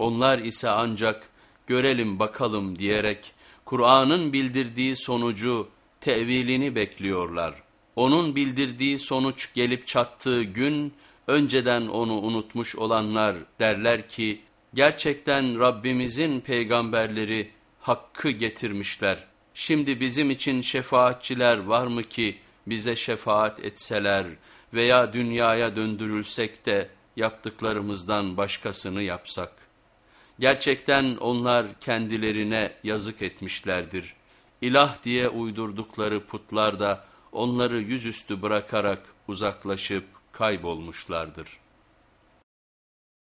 Onlar ise ancak görelim bakalım diyerek Kur'an'ın bildirdiği sonucu, tevilini bekliyorlar. Onun bildirdiği sonuç gelip çattığı gün önceden onu unutmuş olanlar derler ki gerçekten Rabbimizin peygamberleri hakkı getirmişler. Şimdi bizim için şefaatçiler var mı ki bize şefaat etseler veya dünyaya döndürülsek de yaptıklarımızdan başkasını yapsak. Gerçekten onlar kendilerine yazık etmişlerdir. İlah diye uydurdukları putlar da onları yüzüstü bırakarak uzaklaşıp kaybolmuşlardır.''